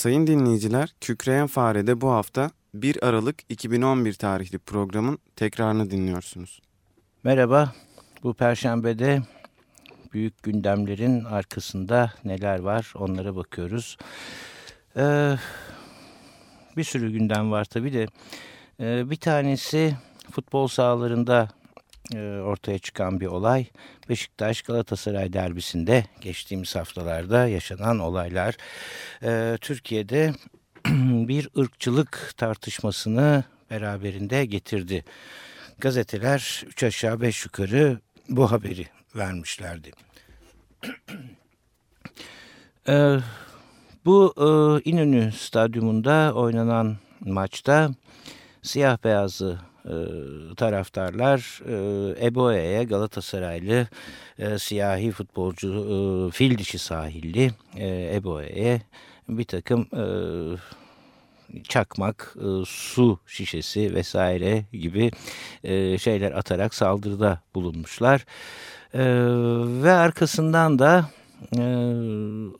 Sayın dinleyiciler, Kükreyen Fare'de bu hafta 1 Aralık 2011 tarihli programın tekrarını dinliyorsunuz. Merhaba, bu perşembede büyük gündemlerin arkasında neler var onlara bakıyoruz. Ee, bir sürü gündem var tabii de. Ee, bir tanesi futbol sahalarında ortaya çıkan bir olay. Beşiktaş Galatasaray derbisinde geçtiğimiz haftalarda yaşanan olaylar. E, Türkiye'de bir ırkçılık tartışmasını beraberinde getirdi. Gazeteler üç aşağı beş yukarı bu haberi vermişlerdi. e, bu e, İnönü Stadyumunda oynanan maçta siyah beyazlı e, taraftarlar e, Eboe'ye Galatasaraylı e, siyahi futbolcu e, fil dişi sahilli e, Eboe'ye bir takım çakmak, su şişesi vesaire gibi şeyler atarak saldırıda bulunmuşlar. Ve arkasından da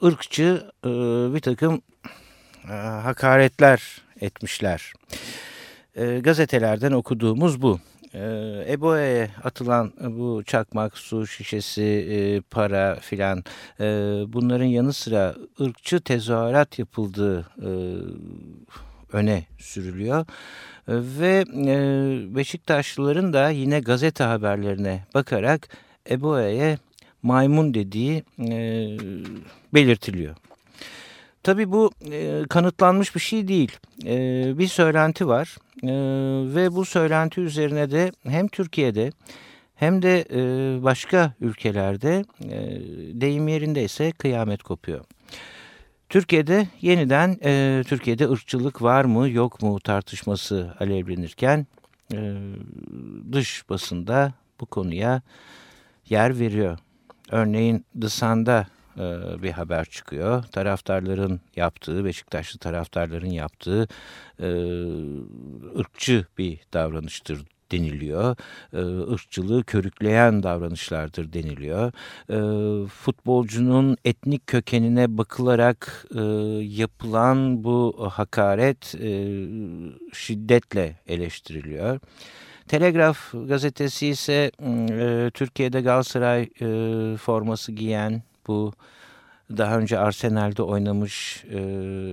ırkçı bir takım hakaretler etmişler. E, gazetelerden okuduğumuz bu. E, Eboe'ye atılan bu çakmak, su şişesi, e, para filan e, bunların yanı sıra ırkçı tezahürat yapıldığı e, öne sürülüyor. E, ve e, Beşiktaşlıların da yine gazete haberlerine bakarak Eboe'ye maymun dediği e, belirtiliyor. Tabii bu e, kanıtlanmış bir şey değil. E, bir söylenti var e, ve bu söylenti üzerine de hem Türkiye'de hem de e, başka ülkelerde e, deyim yerindeyse kıyamet kopuyor. Türkiye'de yeniden e, Türkiye'de ırkçılık var mı yok mu tartışması alevlenirken e, dış basında bu konuya yer veriyor. Örneğin The Sun'da bir haber çıkıyor. Taraftarların yaptığı, Beşiktaşlı taraftarların yaptığı e, ırkçı bir davranıştır deniliyor. E, ırkçılığı körükleyen davranışlardır deniliyor. E, futbolcunun etnik kökenine bakılarak e, yapılan bu hakaret e, şiddetle eleştiriliyor. Telegraf gazetesi ise e, Türkiye'de Galatasaray e, forması giyen bu daha önce Arsenal'de oynamış e,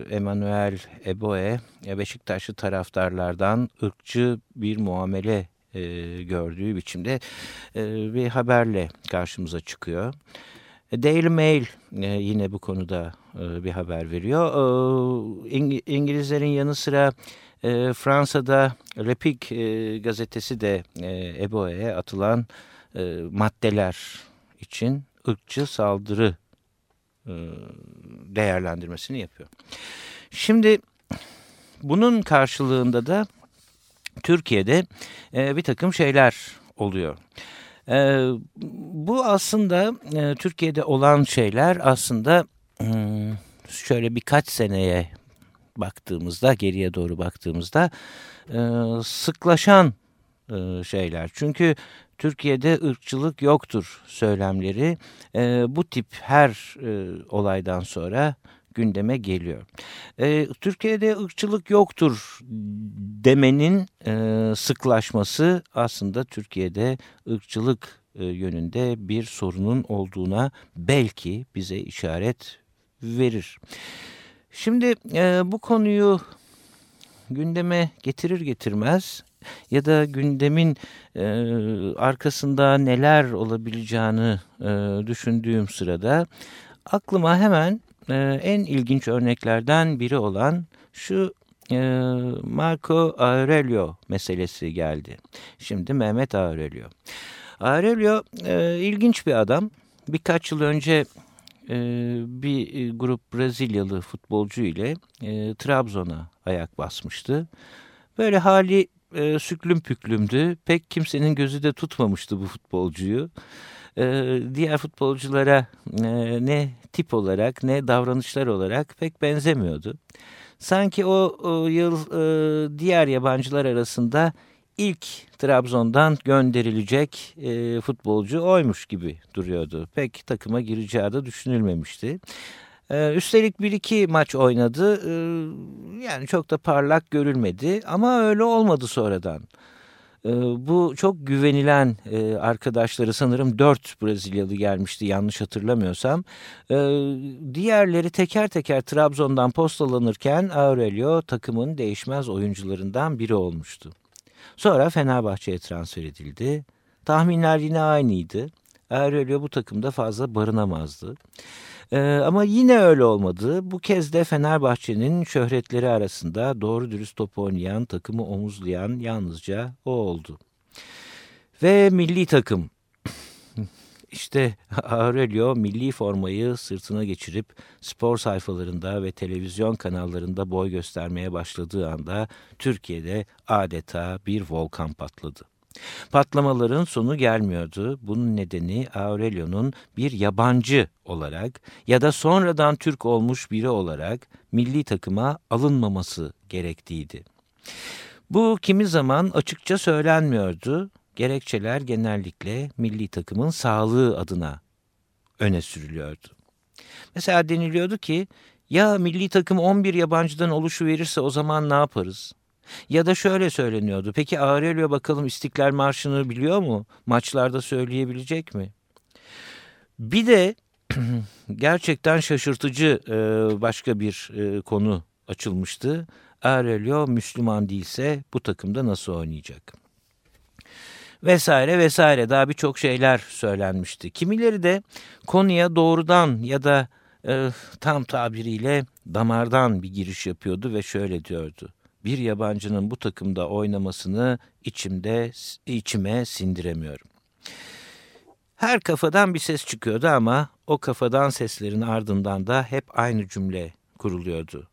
Emmanuel Eboe Beşiktaşlı taraftarlardan ırkçı bir muamele e, gördüğü biçimde e, bir haberle karşımıza çıkıyor. Daily Mail e, yine bu konuda e, bir haber veriyor. E, İng İngilizlerin yanı sıra e, Fransa'da Repik e, gazetesi de e, Eboe'ye atılan e, maddeler için ırkçı saldırı e, değerlendirmesini yapıyor. Şimdi bunun karşılığında da Türkiye'de e, bir takım şeyler oluyor. E, bu aslında Türkiye'de olan şeyler aslında şöyle birkaç seneye baktığımızda geriye doğru baktığımızda sıklaşan şeyler. Çünkü Türkiye'de ırkçılık yoktur söylemleri e, bu tip her e, olaydan sonra gündeme geliyor. E, Türkiye'de ırkçılık yoktur demenin e, sıklaşması aslında Türkiye'de ırkçılık e, yönünde bir sorunun olduğuna belki bize işaret verir. Şimdi e, bu konuyu gündeme getirir getirmez ya da gündemin e, arkasında neler olabileceğini e, düşündüğüm sırada aklıma hemen e, en ilginç örneklerden biri olan şu e, Marco Aurelio meselesi geldi. Şimdi Mehmet Aurelio. Aurelio e, ilginç bir adam. Birkaç yıl önce e, bir e, grup Brezilyalı futbolcu ile e, Trabzon'a ayak basmıştı. Böyle hali e, süklüm püklümdü. Pek kimsenin gözü de tutmamıştı bu futbolcuyu. E, diğer futbolculara e, ne tip olarak ne davranışlar olarak pek benzemiyordu. Sanki o, o yıl e, diğer yabancılar arasında ilk Trabzon'dan gönderilecek e, futbolcu oymuş gibi duruyordu. Pek takıma gireceği de düşünülmemişti. Ee, üstelik bir iki maç oynadı. Ee, yani çok da parlak görülmedi ama öyle olmadı sonradan. Ee, bu çok güvenilen e, arkadaşları sanırım dört Brezilyalı gelmişti yanlış hatırlamıyorsam. Ee, diğerleri teker teker Trabzon'dan postalanırken Aurelio takımın değişmez oyuncularından biri olmuştu. Sonra Fenerbahçe'ye transfer edildi. Tahminler yine aynıydı. Aurelio bu takımda fazla barınamazdı. Ee, ama yine öyle olmadı. Bu kez de Fenerbahçe'nin şöhretleri arasında doğru dürüst top oynayan, takımı omuzlayan yalnızca o oldu. Ve milli takım. İşte Aurelio milli formayı sırtına geçirip spor sayfalarında ve televizyon kanallarında boy göstermeye başladığı anda Türkiye'de adeta bir volkan patladı. Patlamaların sonu gelmiyordu. Bunun nedeni Aurelio'nun bir yabancı olarak ya da sonradan Türk olmuş biri olarak milli takıma alınmaması gerektiğiydi. Bu kimi zaman açıkça söylenmiyordu. Gerekçeler genellikle milli takımın sağlığı adına öne sürülüyordu. Mesela deniliyordu ki ya milli takım 11 yabancıdan oluşu verirse o zaman ne yaparız? Ya da şöyle söyleniyordu. Peki Aurelio bakalım İstiklal Marşı'nı biliyor mu? Maçlarda söyleyebilecek mi? Bir de gerçekten şaşırtıcı e, başka bir e, konu açılmıştı. Aurelio Müslüman değilse bu takımda nasıl oynayacak? Vesaire vesaire daha birçok şeyler söylenmişti. Kimileri de konuya doğrudan ya da e, tam tabiriyle damardan bir giriş yapıyordu ve şöyle diyordu bir yabancının bu takımda oynamasını içimde içime sindiremiyorum. Her kafadan bir ses çıkıyordu ama o kafadan seslerin ardından da hep aynı cümle kuruluyordu.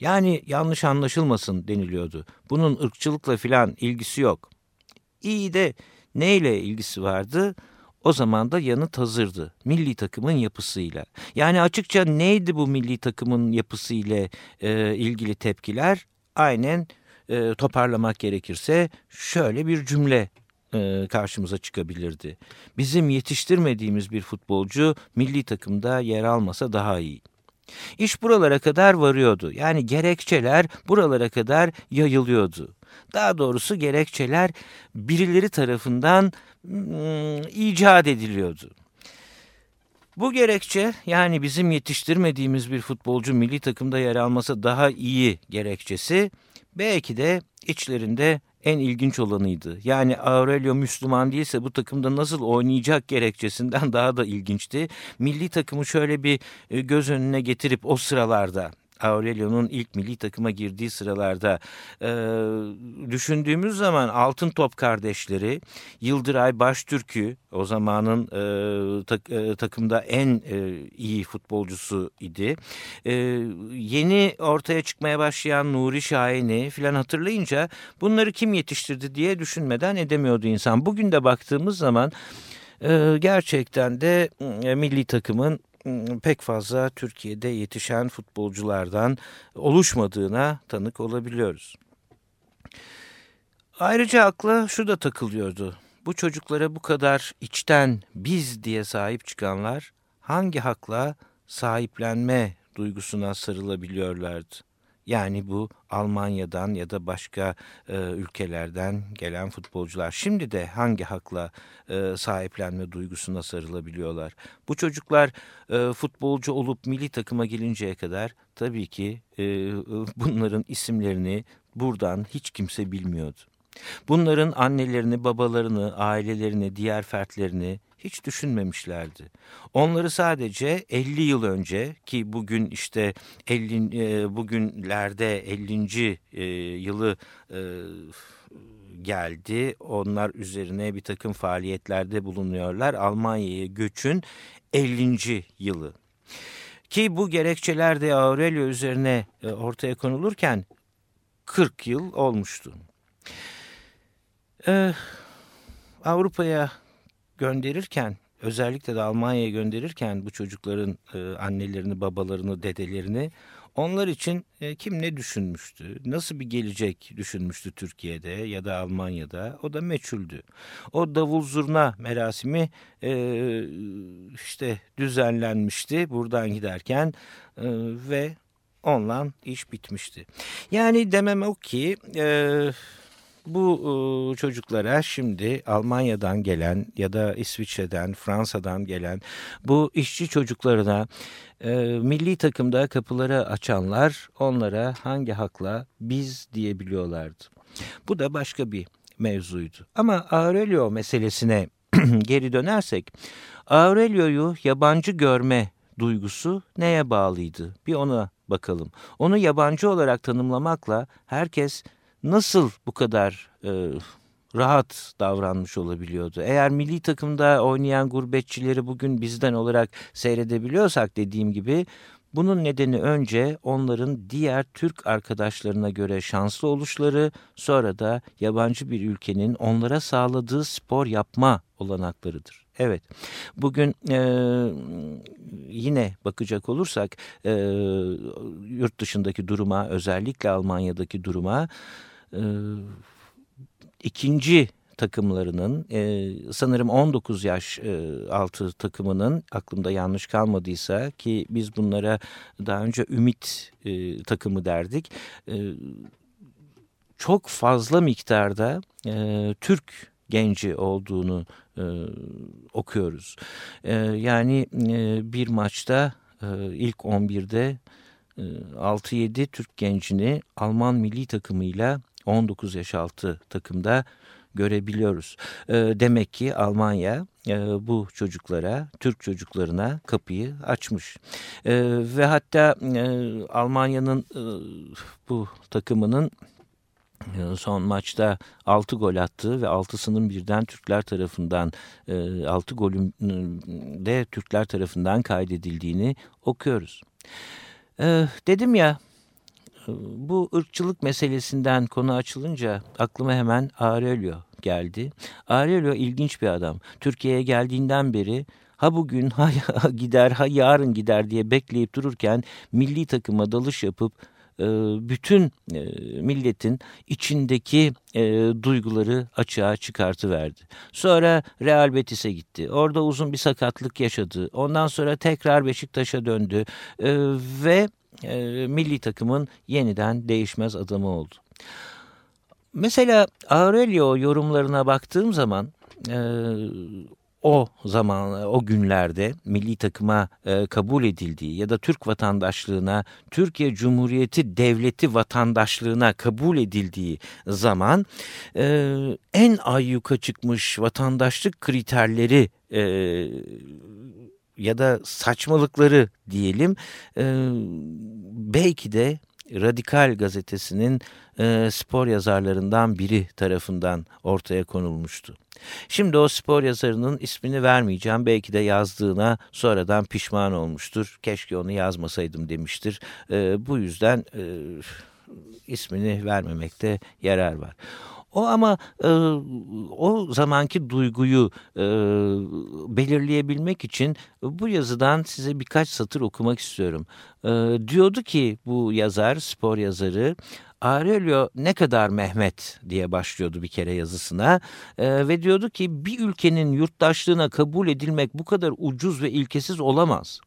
Yani yanlış anlaşılmasın deniliyordu. Bunun ırkçılıkla filan ilgisi yok. İyi de neyle ilgisi vardı? O zaman da yanıt hazırdı. Milli takımın yapısıyla. Yani açıkça neydi bu milli takımın yapısıyla e, ilgili tepkiler? Aynen e, toparlamak gerekirse şöyle bir cümle e, karşımıza çıkabilirdi. Bizim yetiştirmediğimiz bir futbolcu milli takımda yer almasa daha iyi. İş buralara kadar varıyordu. Yani gerekçeler buralara kadar yayılıyordu. Daha doğrusu gerekçeler birileri tarafından ım, icat ediliyordu. Bu gerekçe yani bizim yetiştirmediğimiz bir futbolcu milli takımda yer alması daha iyi gerekçesi belki de içlerinde en ilginç olanıydı. Yani Aurelio Müslüman değilse bu takımda nasıl oynayacak gerekçesinden daha da ilginçti. Milli takımı şöyle bir e, göz önüne getirip o sıralarda Aurelio'nun ilk milli takıma girdiği sıralarda e, düşündüğümüz zaman Altın Top kardeşleri Yıldıray Baştürk'ü o zamanın e, tak, e, takımda en e, iyi futbolcusu idi. E, yeni ortaya çıkmaya başlayan Nuri Şahin'i filan hatırlayınca bunları kim yetiştirdi diye düşünmeden edemiyordu insan. Bugün de baktığımız zaman e, gerçekten de e, milli takımın pek fazla Türkiye'de yetişen futbolculardan oluşmadığına tanık olabiliyoruz. Ayrıca akla şu da takılıyordu. Bu çocuklara bu kadar içten biz diye sahip çıkanlar hangi hakla sahiplenme duygusuna sarılabiliyorlardı? Yani bu Almanya'dan ya da başka e, ülkelerden gelen futbolcular şimdi de hangi hakla e, sahiplenme duygusuna sarılabiliyorlar? Bu çocuklar e, futbolcu olup milli takıma gelinceye kadar tabii ki e, bunların isimlerini buradan hiç kimse bilmiyordu. Bunların annelerini, babalarını, ailelerini, diğer fertlerini hiç düşünmemişlerdi. Onları sadece 50 yıl önce ki bugün işte 50 e, bugünlerde 50. E, yılı e, geldi. Onlar üzerine bir takım faaliyetlerde bulunuyorlar. Almanya'ya göçün 50. yılı. Ki bu gerekçeler de Aurelio üzerine ortaya konulurken 40 yıl olmuştu. Ee, Avrupa'ya gönderirken özellikle de Almanya'ya gönderirken bu çocukların e, annelerini, babalarını, dedelerini onlar için e, kim ne düşünmüştü, nasıl bir gelecek düşünmüştü Türkiye'de ya da Almanya'da o da meçhuldü. O davul zurna merasimi e, işte düzenlenmişti buradan giderken e, ve onunla iş bitmişti. Yani demem o ki... E, bu çocuklara şimdi Almanya'dan gelen ya da İsviçre'den, Fransa'dan gelen bu işçi çocuklarına e, milli takımda kapıları açanlar onlara hangi hakla biz diyebiliyorlardı. Bu da başka bir mevzuydu. Ama Aurelio meselesine geri dönersek Aurelio'yu yabancı görme duygusu neye bağlıydı? Bir ona bakalım. Onu yabancı olarak tanımlamakla herkes nasıl bu kadar e, rahat davranmış olabiliyordu? Eğer milli takımda oynayan gurbetçileri bugün bizden olarak seyredebiliyorsak dediğim gibi bunun nedeni önce onların diğer Türk arkadaşlarına göre şanslı oluşları, sonra da yabancı bir ülkenin onlara sağladığı spor yapma olanaklarıdır. Evet, bugün e, yine bakacak olursak e, yurt dışındaki duruma, özellikle Almanya'daki duruma e, ikinci takımlarının e, sanırım 19 yaş e, altı takımının aklımda yanlış kalmadıysa ki biz bunlara daha önce ümit e, takımı derdik. E, çok fazla miktarda e, Türk genci olduğunu e, okuyoruz. E, yani e, bir maçta e, ilk 11'de e, 6-7 Türk gencini Alman milli takımıyla 19 yaş altı takımda görebiliyoruz. E, demek ki Almanya e, bu çocuklara, Türk çocuklarına kapıyı açmış. E, ve hatta e, Almanya'nın e, bu takımının son maçta 6 gol attığı ve 6'sının birden Türkler tarafından 6 e, golün de Türkler tarafından kaydedildiğini okuyoruz. E, dedim ya bu ırkçılık meselesinden konu açılınca aklıma hemen Aurelio geldi. Aurelio ilginç bir adam. Türkiye'ye geldiğinden beri ha bugün ha gider ha yarın gider diye bekleyip dururken milli takıma dalış yapıp bütün e, milletin içindeki e, duyguları açığa çıkartıverdi. Sonra Real Betis'e gitti. Orada uzun bir sakatlık yaşadı. Ondan sonra tekrar Beşiktaş'a döndü ve e, milli takımın yeniden değişmez adamı oldu. Mesela Aurelio yorumlarına baktığım zaman e, o zaman o günlerde milli takıma e, kabul edildiği ya da Türk vatandaşlığına Türkiye Cumhuriyeti devleti vatandaşlığına kabul edildiği zaman e, en ayyuka çıkmış vatandaşlık kriterleri e, ya da saçmalıkları diyelim e, belki de Radikal gazetesinin e, spor yazarlarından biri tarafından ortaya konulmuştu. Şimdi o spor yazarının ismini vermeyeceğim. Belki de yazdığına sonradan pişman olmuştur. Keşke onu yazmasaydım demiştir. E, bu yüzden e, ismini vermemekte yarar var. O ama e, o zamanki duyguyu e, belirleyebilmek için bu yazıdan size birkaç satır okumak istiyorum. E, diyordu ki bu yazar, spor yazarı, Aurelio ne kadar Mehmet diye başlıyordu bir kere yazısına e, ve diyordu ki bir ülkenin yurttaşlığına kabul edilmek bu kadar ucuz ve ilkesiz olamaz.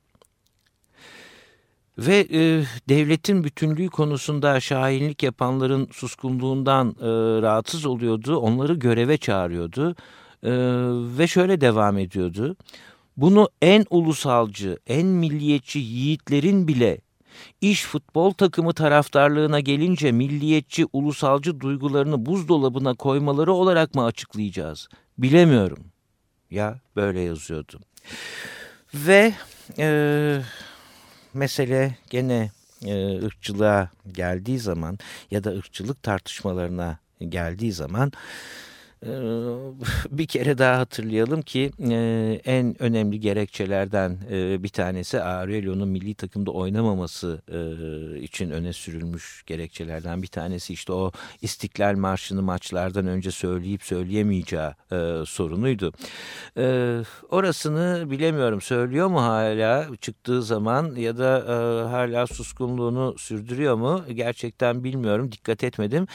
Ve e, devletin bütünlüğü konusunda şahinlik yapanların suskunluğundan e, rahatsız oluyordu. Onları göreve çağırıyordu. E, ve şöyle devam ediyordu. Bunu en ulusalcı, en milliyetçi yiğitlerin bile iş futbol takımı taraftarlığına gelince milliyetçi, ulusalcı duygularını buzdolabına koymaları olarak mı açıklayacağız? Bilemiyorum. Ya böyle yazıyordu. Ve... E, mesele gene e, ırkçılığa geldiği zaman ya da ırkçılık tartışmalarına geldiği zaman bir kere daha hatırlayalım ki e, en önemli gerekçelerden e, bir tanesi Aurelio'nun milli takımda oynamaması e, için öne sürülmüş gerekçelerden bir tanesi. İşte o İstiklal Marşı'nı maçlardan önce söyleyip söyleyemeyeceği sorunuydu. Orasını bilemiyorum. Söylüyor mu hala? Çıktığı zaman ya da hala suskunluğunu sürdürüyor mu? Gerçekten bilmiyorum. Dikkat etmedim.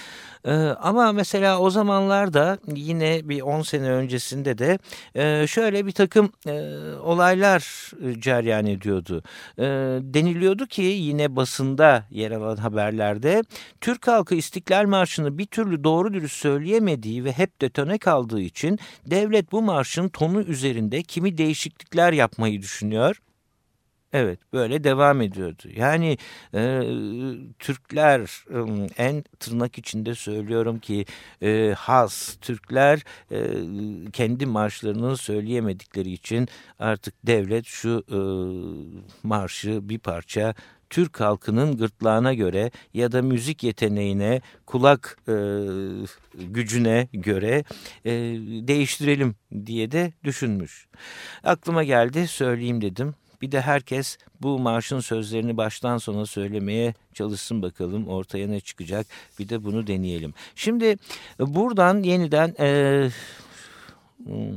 Ama mesela o zamanlarda yine bir 10 sene öncesinde de e, şöyle bir takım e, olaylar e, ceryan ediyordu. Deniliyordu ki yine basında yer alan haberlerde Türk halkı İstiklal Marşı'nı bir türlü doğru dürüst söyleyemediği ve hep detone kaldığı için devlet bu marşın tonu üzerinde kimi değişiklikler yapmayı düşünüyor Evet böyle devam ediyordu. Yani e, Türkler en tırnak içinde söylüyorum ki e, has Türkler e, kendi marşlarını söyleyemedikleri için artık devlet şu e, marşı bir parça Türk halkının gırtlağına göre ya da müzik yeteneğine, kulak e, gücüne göre e, değiştirelim diye de düşünmüş. Aklıma geldi söyleyeyim dedim. Bir de herkes bu marşın sözlerini baştan sona söylemeye çalışsın bakalım ortaya ne çıkacak. Bir de bunu deneyelim. Şimdi buradan yeniden e, hmm,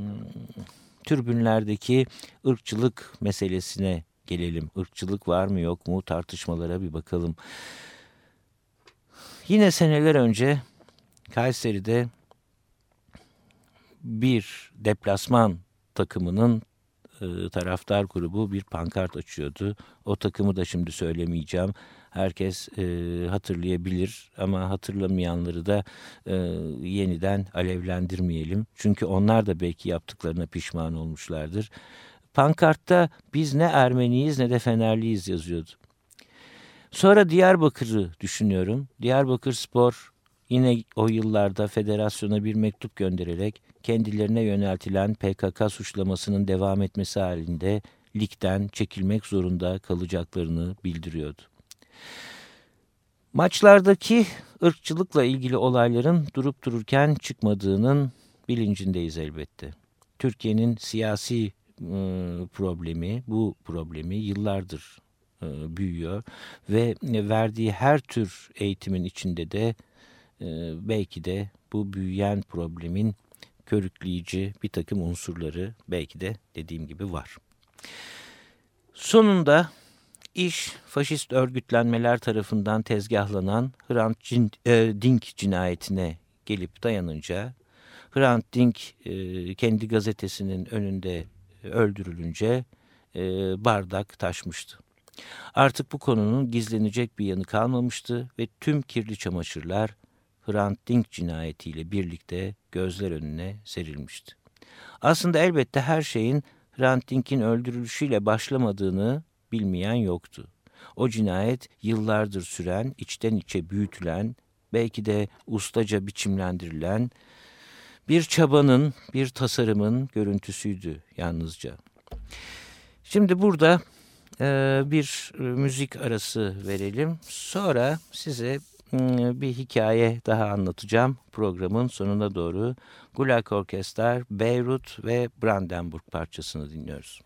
türbünlerdeki ırkçılık meselesine gelelim. Irkçılık var mı yok mu tartışmalara bir bakalım. Yine seneler önce Kayseri'de bir deplasman takımının e, taraftar grubu bir pankart açıyordu. O takımı da şimdi söylemeyeceğim. Herkes e, hatırlayabilir ama hatırlamayanları da e, yeniden alevlendirmeyelim. Çünkü onlar da belki yaptıklarına pişman olmuşlardır. Pankartta biz ne Ermeniyiz ne de Fenerliyiz yazıyordu. Sonra Diyarbakır'ı düşünüyorum. Diyarbakır Spor yine o yıllarda federasyona bir mektup göndererek kendilerine yöneltilen PKK suçlamasının devam etmesi halinde ligden çekilmek zorunda kalacaklarını bildiriyordu. Maçlardaki ırkçılıkla ilgili olayların durup dururken çıkmadığının bilincindeyiz elbette. Türkiye'nin siyasi e, problemi, bu problemi yıllardır e, büyüyor ve verdiği her tür eğitimin içinde de e, belki de bu büyüyen problemin körükleyici bir takım unsurları belki de dediğim gibi var. Sonunda iş faşist örgütlenmeler tarafından tezgahlanan Hrant e, Dink cinayetine gelip dayanınca Hrant Dink e, kendi gazetesinin önünde öldürülünce e, bardak taşmıştı. Artık bu konunun gizlenecek bir yanı kalmamıştı ve tüm kirli çamaşırlar Hrant Dink cinayetiyle birlikte gözler önüne serilmişti. Aslında elbette her şeyin Hrant Dink'in öldürülüşüyle başlamadığını bilmeyen yoktu. O cinayet yıllardır süren, içten içe büyütülen, belki de ustaca biçimlendirilen bir çabanın, bir tasarımın görüntüsüydü yalnızca. Şimdi burada e, bir müzik arası verelim. Sonra size bir hikaye daha anlatacağım programın sonuna doğru. Gulag Orkestrar, Beyrut ve Brandenburg parçasını dinliyoruz.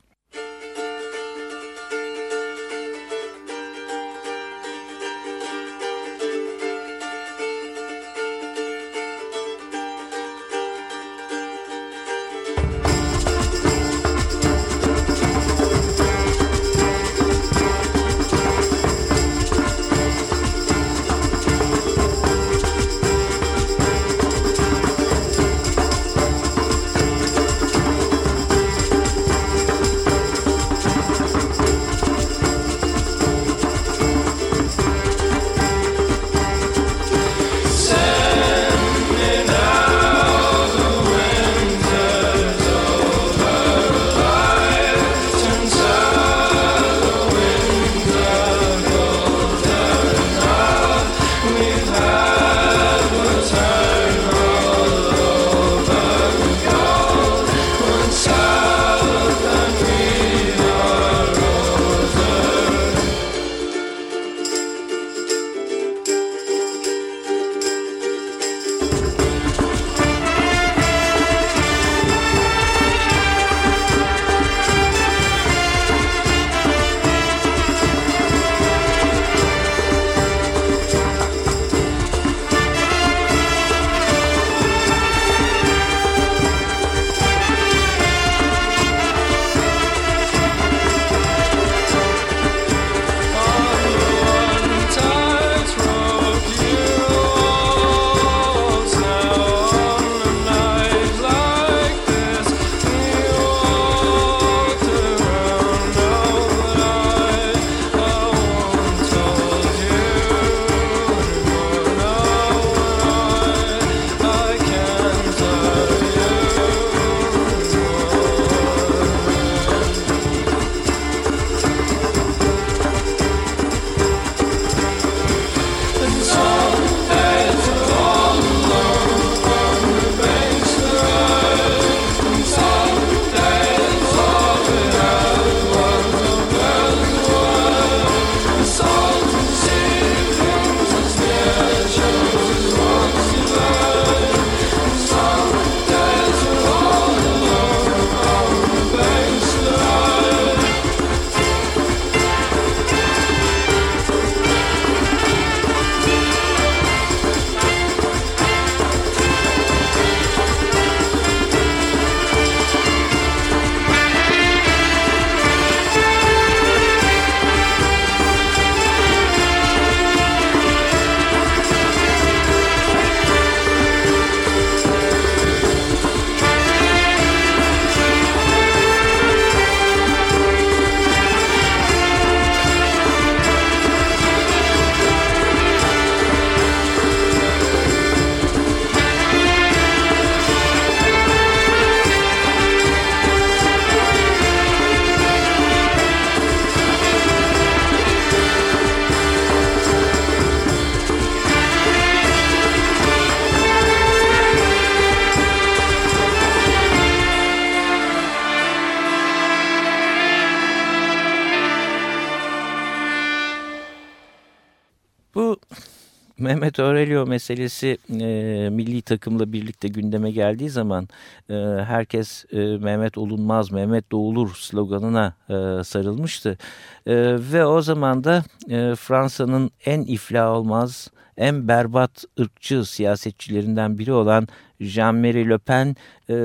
Aurelio meselesi e, milli takımla birlikte gündeme geldiği zaman e, herkes e, Mehmet olunmaz, Mehmet doğulur sloganına e, sarılmıştı. E, ve o zaman da e, Fransa'nın en iflah olmaz, en berbat ırkçı siyasetçilerinden biri olan Jean-Marie Le Pen e,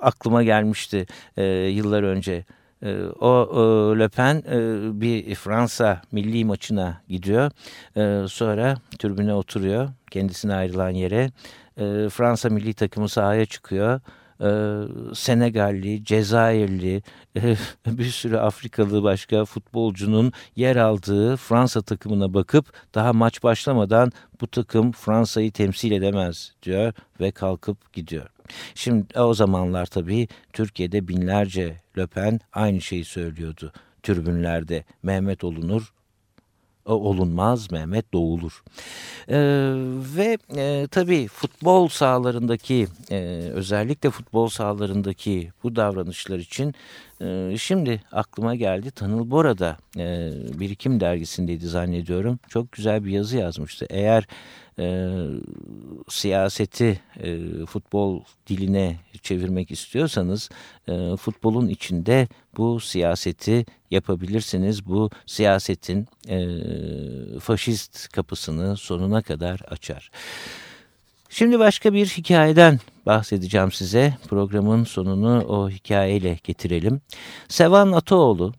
aklıma gelmişti e, yıllar önce. E, o Le Pen e, bir Fransa milli maçına gidiyor. E, sonra türbüne oturuyor kendisine ayrılan yere. E, Fransa milli takımı sahaya çıkıyor e, Senegalli, Cezayirli, e, bir sürü Afrikalı başka futbolcunun yer aldığı Fransa takımına bakıp daha maç başlamadan bu takım Fransa'yı temsil edemez diyor ve kalkıp gidiyor. Şimdi o zamanlar tabii Türkiye'de binlerce Löpen aynı şeyi söylüyordu. Türbünlerde Mehmet olunur, olunmaz Mehmet doğulur. E, ve e, tabii futbol sahalarındaki e, özellikle futbol sahalarındaki bu davranışlar için e, şimdi aklıma geldi Tanıl Bora da e, Birikim dergisindeydi zannediyorum. Çok güzel bir yazı yazmıştı. Eğer e, siyaseti e, futbol diline çevirmek istiyorsanız e, futbolun içinde bu siyaseti yapabilirsiniz. Bu siyasetin e, faşist kapısını sonuna kadar açar. Şimdi başka bir hikayeden bahsedeceğim size. Programın sonunu o hikayeyle getirelim. Sevan Ataoğlu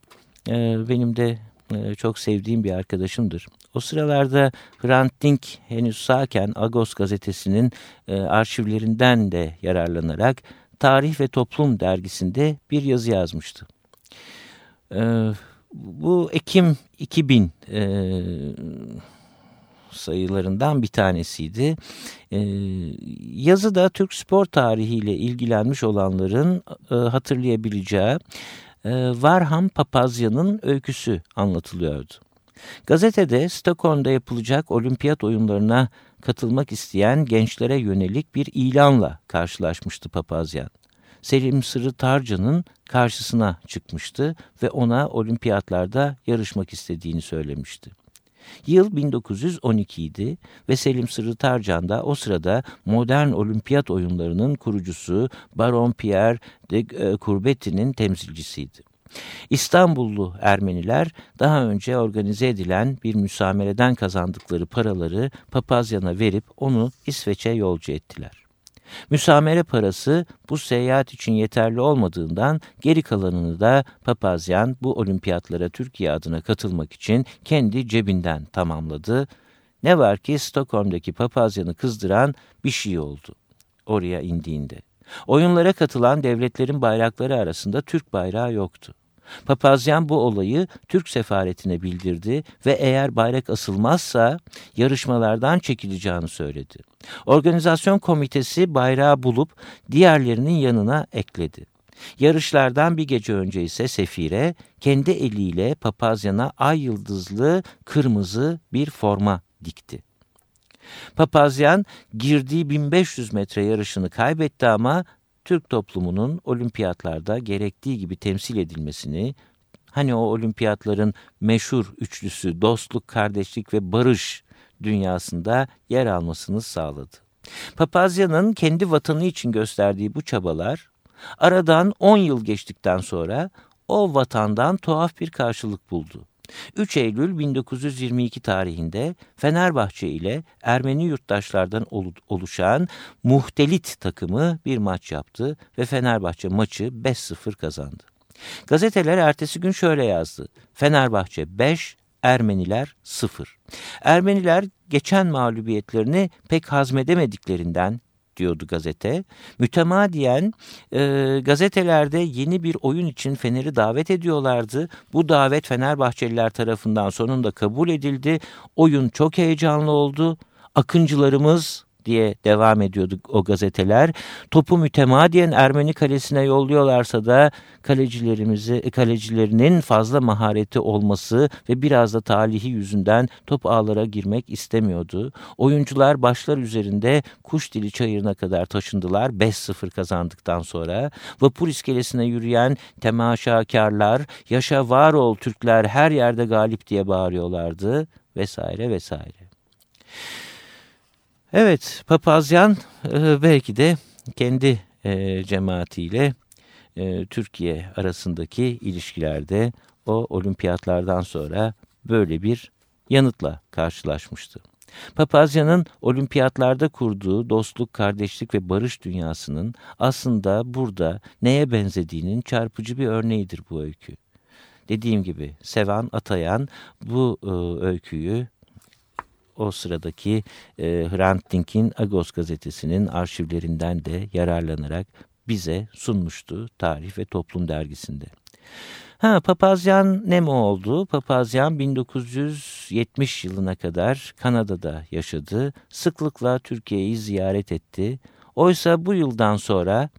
e, benim de e, çok sevdiğim bir arkadaşımdır. O sıralarda Hrant Dink henüz sağken Agos gazetesinin e, arşivlerinden de yararlanarak Tarih ve Toplum dergisinde bir yazı yazmıştı. E, bu Ekim 2000 e, sayılarından bir tanesiydi. E, yazıda Türk spor tarihiyle ilgilenmiş olanların e, hatırlayabileceği e, Varham Papazya'nın öyküsü anlatılıyordu. Gazetede Stockholm'da yapılacak olimpiyat oyunlarına katılmak isteyen gençlere yönelik bir ilanla karşılaşmıştı Papazyan. Selim Sırrı Tarca'nın karşısına çıkmıştı ve ona olimpiyatlarda yarışmak istediğini söylemişti. Yıl 1912 idi ve Selim Sırrı Tarcan da o sırada modern olimpiyat oyunlarının kurucusu Baron Pierre de Courbet'in temsilcisiydi. İstanbullu Ermeniler daha önce organize edilen bir müsamereden kazandıkları paraları Papazyan'a verip onu İsveç'e yolcu ettiler. Müsamere parası bu seyahat için yeterli olmadığından geri kalanını da Papazyan bu olimpiyatlara Türkiye adına katılmak için kendi cebinden tamamladı. Ne var ki Stockholm'daki Papazyan'ı kızdıran bir şey oldu oraya indiğinde. Oyunlara katılan devletlerin bayrakları arasında Türk bayrağı yoktu. Papazyan bu olayı Türk sefaretine bildirdi ve eğer bayrak asılmazsa yarışmalardan çekileceğini söyledi. Organizasyon komitesi bayrağı bulup diğerlerinin yanına ekledi. Yarışlardan bir gece önce ise Sefire kendi eliyle Papazyan'a ay yıldızlı kırmızı bir forma dikti. Papazyan girdiği 1500 metre yarışını kaybetti ama Türk toplumunun olimpiyatlarda gerektiği gibi temsil edilmesini, hani o olimpiyatların meşhur üçlüsü dostluk, kardeşlik ve barış dünyasında yer almasını sağladı. Papazya'nın kendi vatanı için gösterdiği bu çabalar, aradan 10 yıl geçtikten sonra o vatandan tuhaf bir karşılık buldu. 3 Eylül 1922 tarihinde Fenerbahçe ile Ermeni yurttaşlardan oluşan muhtelit takımı bir maç yaptı ve Fenerbahçe maçı 5-0 kazandı. Gazeteler ertesi gün şöyle yazdı. Fenerbahçe 5, Ermeniler 0. Ermeniler geçen mağlubiyetlerini pek hazmedemediklerinden diyordu gazete. Mütemadiyen e, gazetelerde yeni bir oyun için Fener'i davet ediyorlardı. Bu davet Fenerbahçeliler tarafından sonunda kabul edildi. Oyun çok heyecanlı oldu. Akıncılarımız diye devam ediyordu o gazeteler. Topu mütemadiyen Ermeni kalesine yolluyorlarsa da kalecilerimizi kalecilerinin fazla mahareti olması ve biraz da talihi yüzünden top ağlara girmek istemiyordu. Oyuncular başlar üzerinde kuş dili çayırına kadar taşındılar 5-0 kazandıktan sonra. Vapur iskelesine yürüyen temaşakarlar yaşa var ol Türkler her yerde galip diye bağırıyorlardı vesaire vesaire. Evet, Papazyan e, belki de kendi e, cemaatiyle e, Türkiye arasındaki ilişkilerde o olimpiyatlardan sonra böyle bir yanıtla karşılaşmıştı. Papazya'nın olimpiyatlarda kurduğu dostluk, kardeşlik ve barış dünyasının aslında burada neye benzediğinin çarpıcı bir örneğidir bu öykü. Dediğim gibi Sevan Atayan bu e, öyküyü o sıradaki e, Hrant Dink'in Agos gazetesinin arşivlerinden de yararlanarak bize sunmuştu Tarih ve Toplum dergisinde. Ha, Papazyan ne mi oldu? Papazyan 1970 yılına kadar Kanada'da yaşadı. Sıklıkla Türkiye'yi ziyaret etti. Oysa bu yıldan sonra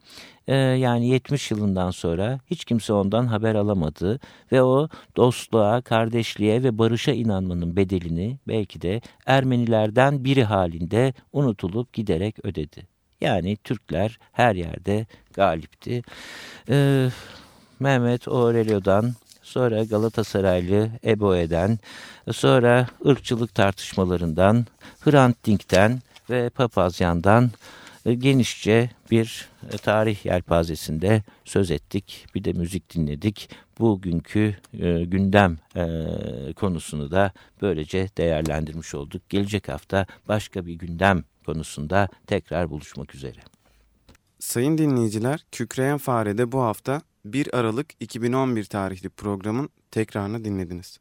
e, yani 70 yılından sonra hiç kimse ondan haber alamadı ve o dostluğa, kardeşliğe ve barışa inanmanın bedelini belki de Ermenilerden biri halinde unutulup giderek ödedi. Yani Türkler her yerde galipti. Ee, Mehmet Aurelio'dan, sonra Galatasaraylı Eboe'den, sonra ırkçılık tartışmalarından, Hrant Dink'ten ve Papazyan'dan genişçe bir e, tarih yelpazesinde söz ettik. Bir de müzik dinledik. Bugünkü e, gündem e, konusunu da böylece değerlendirmiş olduk. Gelecek hafta başka bir gündem konusunda tekrar buluşmak üzere. Sayın dinleyiciler, Kükreyen Fare'de bu hafta 1 Aralık 2011 tarihli programın tekrarını dinlediniz.